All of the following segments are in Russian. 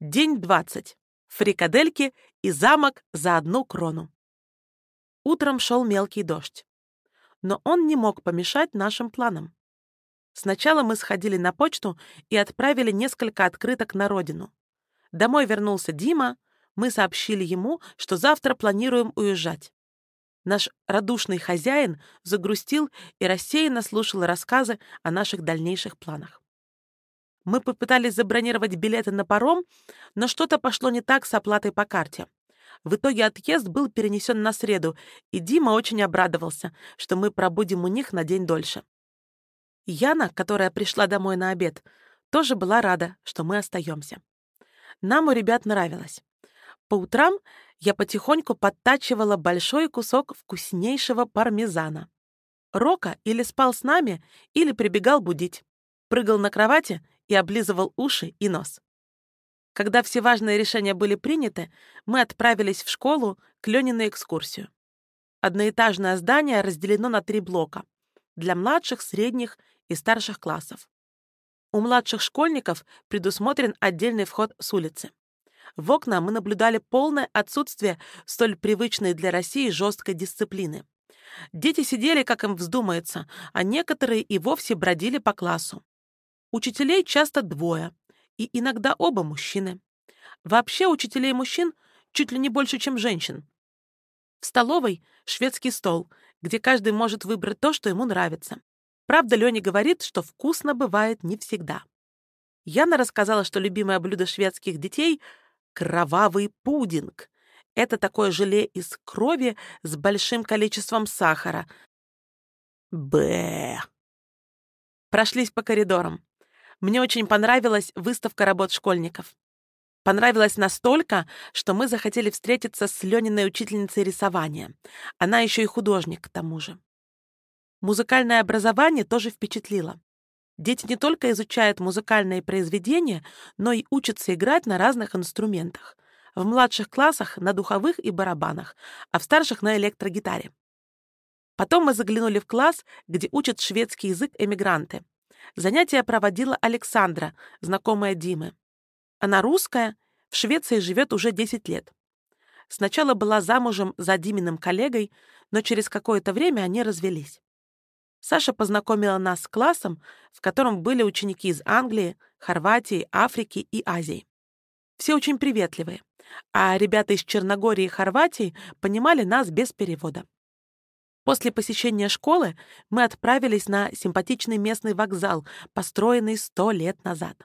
День 20. Фрикадельки и замок за одну крону. Утром шел мелкий дождь. Но он не мог помешать нашим планам. Сначала мы сходили на почту и отправили несколько открыток на родину. Домой вернулся Дима, мы сообщили ему, что завтра планируем уезжать. Наш радушный хозяин загрустил и рассеянно слушал рассказы о наших дальнейших планах. Мы попытались забронировать билеты на паром, но что-то пошло не так с оплатой по карте. В итоге отъезд был перенесен на среду, и Дима очень обрадовался, что мы пробудем у них на день дольше. Яна, которая пришла домой на обед, тоже была рада, что мы остаемся. Нам у ребят нравилось. По утрам я потихоньку подтачивала большой кусок вкуснейшего пармезана. Рока или спал с нами, или прибегал будить. Прыгал на кровати и облизывал уши и нос. Когда все важные решения были приняты, мы отправились в школу к Лене на экскурсию. Одноэтажное здание разделено на три блока для младших, средних и старших классов. У младших школьников предусмотрен отдельный вход с улицы. В окна мы наблюдали полное отсутствие столь привычной для России жесткой дисциплины. Дети сидели, как им вздумается, а некоторые и вовсе бродили по классу. Учителей часто двое, и иногда оба мужчины. Вообще учителей мужчин чуть ли не больше, чем женщин. В столовой шведский стол, где каждый может выбрать то, что ему нравится. Правда, Леня говорит, что вкусно бывает не всегда. Яна рассказала, что любимое блюдо шведских детей — кровавый пудинг. Это такое желе из крови с большим количеством сахара. Бэ. Прошлись по коридорам. Мне очень понравилась выставка работ школьников. Понравилось настолько, что мы захотели встретиться с Лениной учительницей рисования. Она еще и художник, к тому же. Музыкальное образование тоже впечатлило. Дети не только изучают музыкальные произведения, но и учатся играть на разных инструментах. В младших классах — на духовых и барабанах, а в старших — на электрогитаре. Потом мы заглянули в класс, где учат шведский язык эмигранты. Занятия проводила Александра, знакомая Димы. Она русская, в Швеции живет уже 10 лет. Сначала была замужем за Диминым коллегой, но через какое-то время они развелись. Саша познакомила нас с классом, в котором были ученики из Англии, Хорватии, Африки и Азии. Все очень приветливые, а ребята из Черногории и Хорватии понимали нас без перевода. После посещения школы мы отправились на симпатичный местный вокзал, построенный сто лет назад.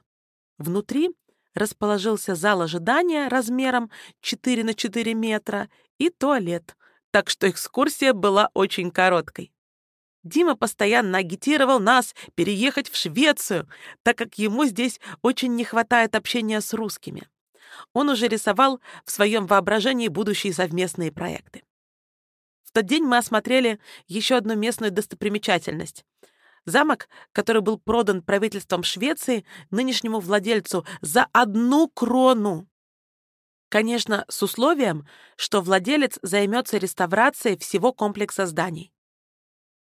Внутри расположился зал ожидания размером 4 на 4 метра и туалет, так что экскурсия была очень короткой. Дима постоянно агитировал нас переехать в Швецию, так как ему здесь очень не хватает общения с русскими. Он уже рисовал в своем воображении будущие совместные проекты тот день мы осмотрели еще одну местную достопримечательность. Замок, который был продан правительством Швеции нынешнему владельцу за одну крону. Конечно, с условием, что владелец займется реставрацией всего комплекса зданий.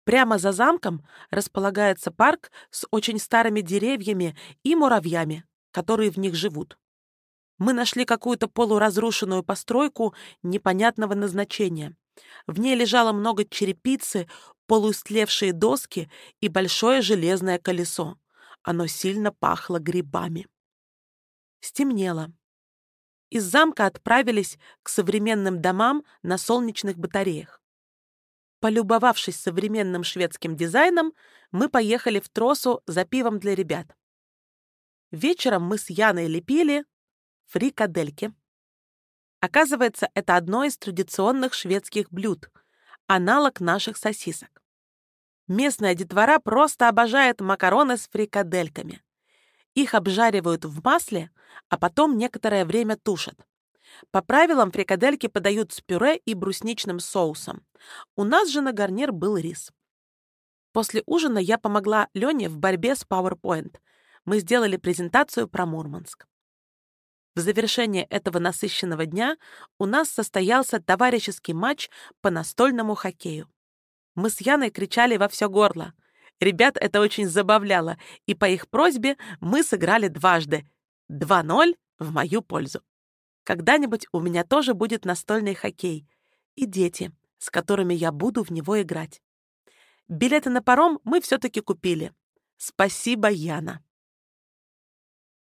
Прямо за замком располагается парк с очень старыми деревьями и муравьями, которые в них живут. Мы нашли какую-то полуразрушенную постройку непонятного назначения. В ней лежало много черепицы, полуистлевшие доски и большое железное колесо. Оно сильно пахло грибами. Стемнело. Из замка отправились к современным домам на солнечных батареях. Полюбовавшись современным шведским дизайном, мы поехали в Тросу за пивом для ребят. Вечером мы с Яной лепили фрикадельки. Оказывается, это одно из традиционных шведских блюд, аналог наших сосисок. Местная детвора просто обожает макароны с фрикадельками. Их обжаривают в масле, а потом некоторое время тушат. По правилам фрикадельки подают с пюре и брусничным соусом. У нас же на гарнир был рис. После ужина я помогла Лене в борьбе с PowerPoint. Мы сделали презентацию про Мурманск. В завершение этого насыщенного дня у нас состоялся товарищеский матч по настольному хоккею. Мы с Яной кричали во все горло. Ребят это очень забавляло, и по их просьбе мы сыграли дважды — 2-0 в мою пользу. Когда-нибудь у меня тоже будет настольный хоккей и дети, с которыми я буду в него играть. Билеты на паром мы все-таки купили. Спасибо, Яна.